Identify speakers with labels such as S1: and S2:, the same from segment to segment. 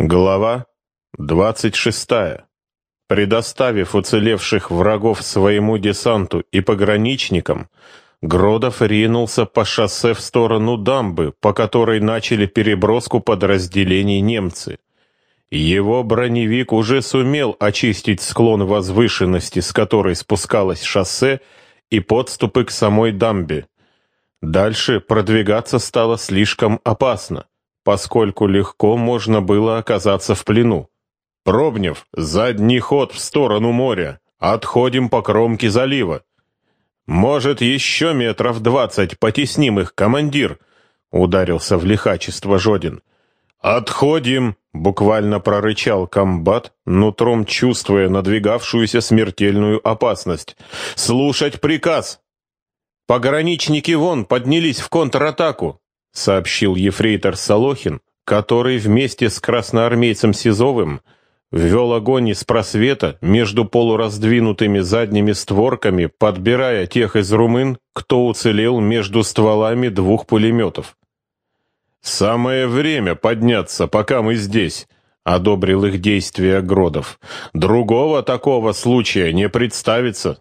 S1: Глава 26. Предоставив уцелевших врагов своему десанту и пограничникам, Гродов ринулся по шоссе в сторону дамбы, по которой начали переброску подразделений немцы. Его броневик уже сумел очистить склон возвышенности, с которой спускалось шоссе, и подступы к самой дамбе. Дальше продвигаться стало слишком опасно поскольку легко можно было оказаться в плену. Пробнев, задний ход в сторону моря, отходим по кромке залива. Может, еще метров двадцать потесним их, командир, ударился в лихачество Жодин. «Отходим!» — буквально прорычал комбат, нутром чувствуя надвигавшуюся смертельную опасность. «Слушать приказ!» «Пограничники вон поднялись в контратаку сообщил ефрейтор Солохин, который вместе с красноармейцем Сизовым ввел огонь из просвета между полураздвинутыми задними створками, подбирая тех из румын, кто уцелел между стволами двух пулеметов. «Самое время подняться, пока мы здесь», — одобрил их действия Гродов. «Другого такого случая не представится».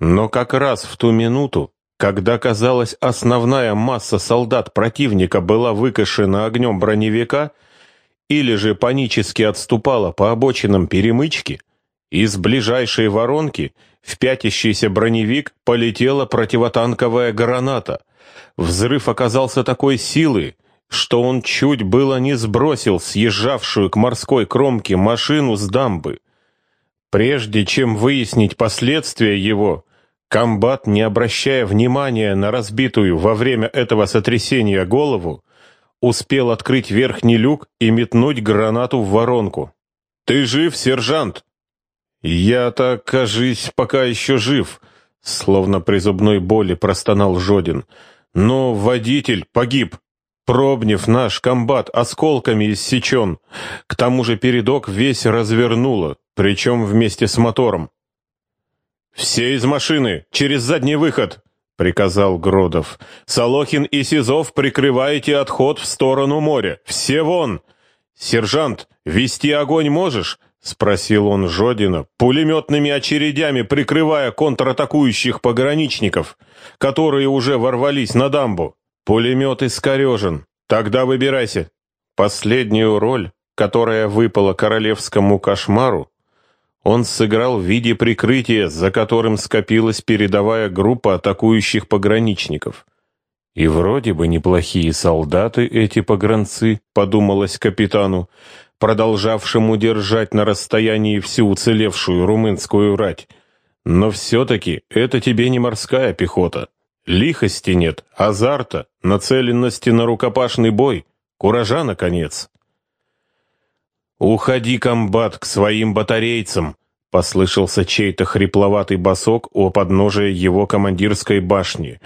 S1: Но как раз в ту минуту, когда, казалось, основная масса солдат противника была выкашена огнем броневика или же панически отступала по обочинам перемычки, из ближайшей воронки в пятящийся броневик полетела противотанковая граната. Взрыв оказался такой силы, что он чуть было не сбросил съезжавшую к морской кромке машину с дамбы. Прежде чем выяснить последствия его, Комбат, не обращая внимания на разбитую во время этого сотрясения голову, успел открыть верхний люк и метнуть гранату в воронку. «Ты жив, сержант?» «Я-то, кажись, пока еще жив», — словно при зубной боли простонал Жодин. «Но водитель погиб. Пробнев наш комбат осколками иссечен. К тому же передок весь развернуло, причем вместе с мотором. «Все из машины! Через задний выход!» — приказал Гродов. «Солохин и Сизов прикрываете отход в сторону моря. Все вон!» «Сержант, вести огонь можешь?» — спросил он Жодина, пулеметными очередями прикрывая контратакующих пограничников, которые уже ворвались на дамбу. «Пулемет искорежен. Тогда выбирайся». Последнюю роль, которая выпала королевскому кошмару, он сыграл в виде прикрытия, за которым скопилась передовая группа атакующих пограничников. И вроде бы неплохие солдаты эти погранцы, подумалось капитану, продолжавшему держать на расстоянии всю уцелевшую румынскую рать. Но все-таки это тебе не морская пехота. Лихости нет, азарта, нацеленности на рукопашный бой, куража, наконец. «Уходи, комбат, к своим батарейцам!» — послышался чей-то хрипловатый босок у подножия его командирской башни.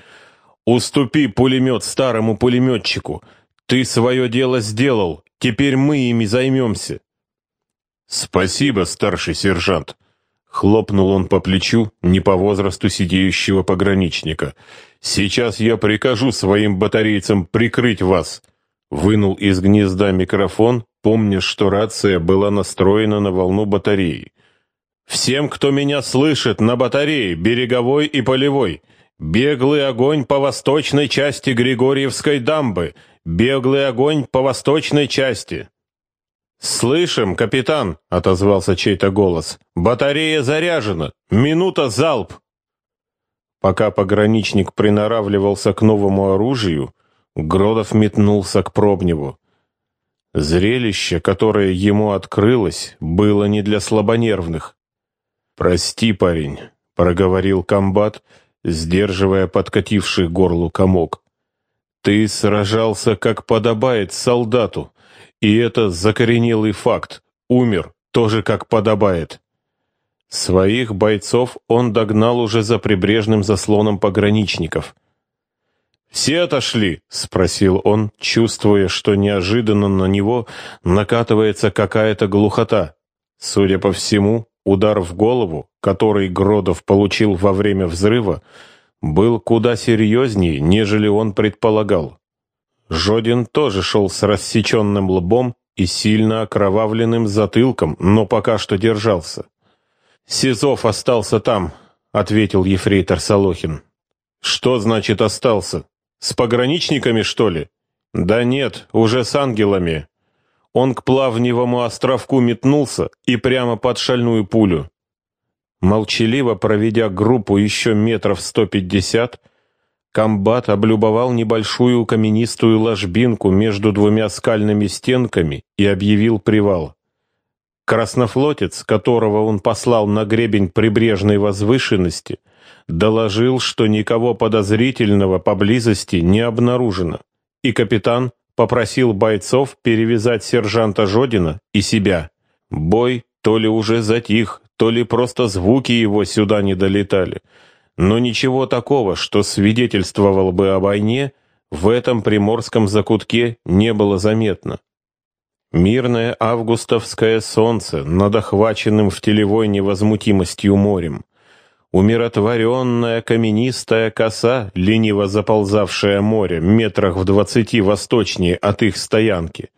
S1: «Уступи пулемет старому пулеметчику! Ты свое дело сделал, теперь мы ими займемся!» «Спасибо, старший сержант!» — хлопнул он по плечу не по возрасту сидеющего пограничника. «Сейчас я прикажу своим батарейцам прикрыть вас!» Вынул из гнезда микрофон помня, что рация была настроена на волну батареи. «Всем, кто меня слышит, на батарее, береговой и полевой. Беглый огонь по восточной части Григорьевской дамбы. Беглый огонь по восточной части». «Слышим, капитан», — отозвался чей-то голос. «Батарея заряжена. Минута залп». Пока пограничник приноравливался к новому оружию, Гродов метнулся к Пробневу. Зрелище, которое ему открылось, было не для слабонервных. «Прости, парень», — проговорил комбат, сдерживая подкативший горлу комок. «Ты сражался, как подобает солдату, и это закоренелый факт. Умер, тоже как подобает». Своих бойцов он догнал уже за прибрежным заслоном пограничников — «Все отошли?» — спросил он, чувствуя, что неожиданно на него накатывается какая-то глухота. Судя по всему, удар в голову, который Гродов получил во время взрыва, был куда серьезнее, нежели он предполагал. Жодин тоже шел с рассеченным лбом и сильно окровавленным затылком, но пока что держался. «Сизов остался там», — ответил ефрейтор Солохин. «Что значит остался? С пограничниками, что ли?» «Да нет, уже с ангелами». Он к плавневому островку метнулся и прямо под шальную пулю. Молчаливо проведя группу еще метров сто пятьдесят, комбат облюбовал небольшую каменистую ложбинку между двумя скальными стенками и объявил привал. Краснофлотец, которого он послал на гребень прибрежной возвышенности, доложил, что никого подозрительного поблизости не обнаружено, и капитан попросил бойцов перевязать сержанта Жодина и себя. Бой то ли уже затих, то ли просто звуки его сюда не долетали. Но ничего такого, что свидетельствовало бы о войне, в этом приморском закутке не было заметно. Мирное августовское солнце над охваченным в телевой невозмутимостью морем умиротворенная каменистая коса, лениво заползавшая море, метрах в двадцати восточнее от их стоянки,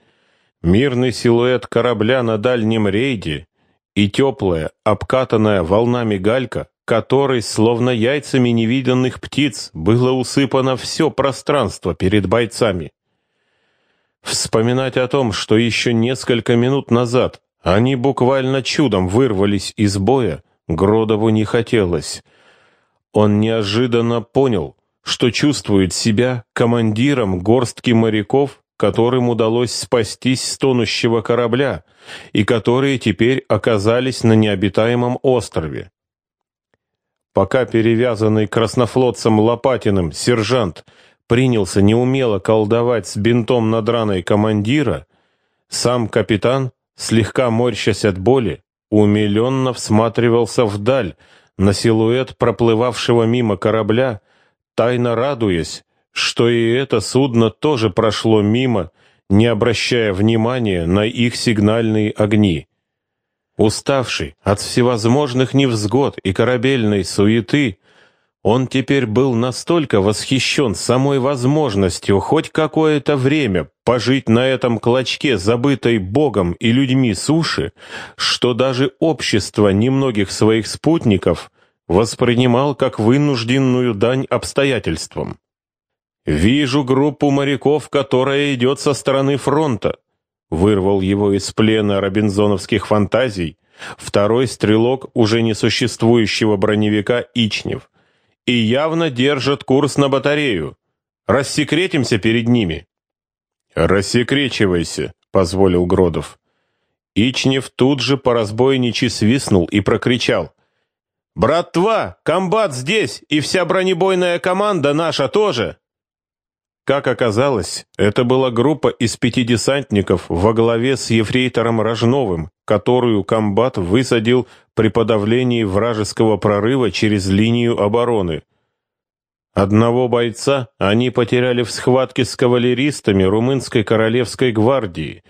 S1: мирный силуэт корабля на дальнем рейде и теплая, обкатанная волнами галька, которой, словно яйцами невиданных птиц, было усыпано все пространство перед бойцами. Вспоминать о том, что еще несколько минут назад они буквально чудом вырвались из боя, Гродову не хотелось. Он неожиданно понял, что чувствует себя командиром горстки моряков, которым удалось спастись с тонущего корабля и которые теперь оказались на необитаемом острове. Пока перевязанный краснофлотцем Лопатиным сержант принялся неумело колдовать с бинтом над раной командира, сам капитан, слегка морщась от боли, умиленно всматривался вдаль, на силуэт проплывавшего мимо корабля, тайно радуясь, что и это судно тоже прошло мимо, не обращая внимания на их сигнальные огни. Уставший от всевозможных невзгод и корабельной суеты, он теперь был настолько восхищен самой возможностью хоть какое-то время пожить на этом клочке, забытой Богом и людьми суши, что даже общество немногих своих спутников воспринимал как вынужденную дань обстоятельствам. «Вижу группу моряков, которая идет со стороны фронта», вырвал его из плена робинзоновских фантазий второй стрелок уже несуществующего броневика Ичнев и явно держат курс на батарею. Рассекретимся перед ними». «Рассекречивайся», — позволил Гродов. Ичнев тут же по разбойничьи свистнул и прокричал. «Брат-два, комбат здесь, и вся бронебойная команда наша тоже!» Как оказалось, это была группа из пяти десантников во главе с ефрейтором Рожновым, которую комбат высадил при подавлении вражеского прорыва через линию обороны. Одного бойца они потеряли в схватке с кавалеристами румынской королевской гвардии,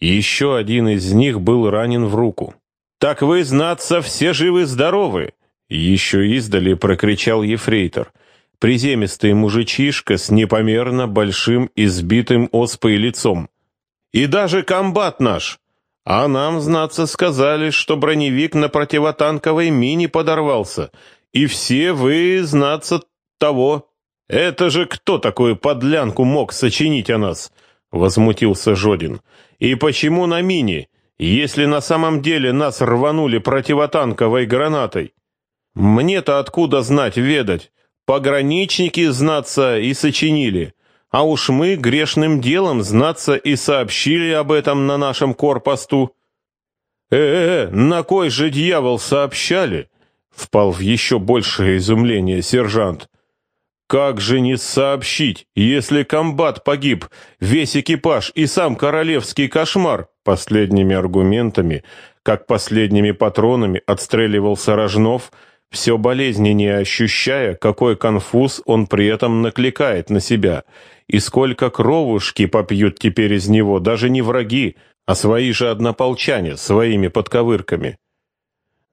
S1: еще один из них был ранен в руку. «Так вы, знаться, все живы-здоровы!» Еще издали прокричал ефрейтор. Приземистый мужичишка с непомерно большим избитым оспой лицом. «И даже комбат наш! А нам, знаться, сказали, что броневик на противотанковой мине подорвался, и все вы, знаться, того. Это же кто такую подлянку мог сочинить о нас?» — возмутился Жодин. «И почему на мине, если на самом деле нас рванули противотанковой гранатой? Мне-то откуда знать, ведать? Пограничники знаться и сочинили». А уж мы грешным делом знаться и сообщили об этом на нашем корпосту. Э-э, на кой же дьявол сообщали? Впал в еще большее изумление сержант. Как же не сообщить, если комбат погиб, весь экипаж и сам королевский кошмар? Последними аргументами, как последними патронами отстреливался Рожнов, все болезненнее ощущая, какой конфуз он при этом накликает на себя — и сколько кровушки попьют теперь из него даже не враги, а свои же однополчане своими подковырками.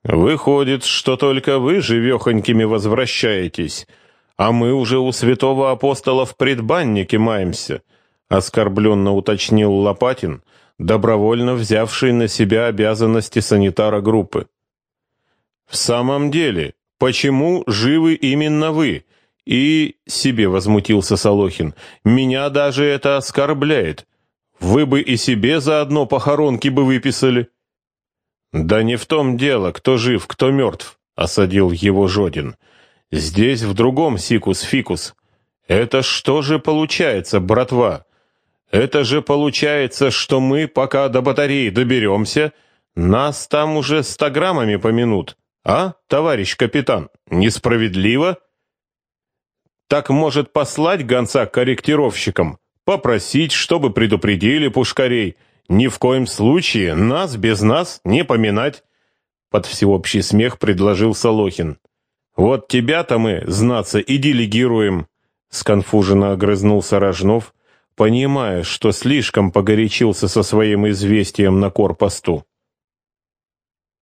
S1: Выходит, что только вы живехонькими возвращаетесь, а мы уже у святого апостола в предбаннике маемся, оскорбленно уточнил Лопатин, добровольно взявший на себя обязанности санитара группы. «В самом деле, почему живы именно вы?» И себе возмутился Солохин. «Меня даже это оскорбляет. Вы бы и себе заодно похоронки бы выписали». «Да не в том дело, кто жив, кто мертв», — осадил его Жодин. «Здесь в другом сикус-фикус. Это что же получается, братва? Это же получается, что мы, пока до батареи доберемся, нас там уже стограммами помянут. А, товарищ капитан, несправедливо?» Так может послать гонца корректировщикам, попросить, чтобы предупредили пушкарей, ни в коем случае нас без нас не поминать. Под всеобщий смех предложил Солохин. Вот тебя-то мы, знаться, и делегируем. Сконфуженно огрызнулся Рожнов, понимая, что слишком погорячился со своим известием на корпосту.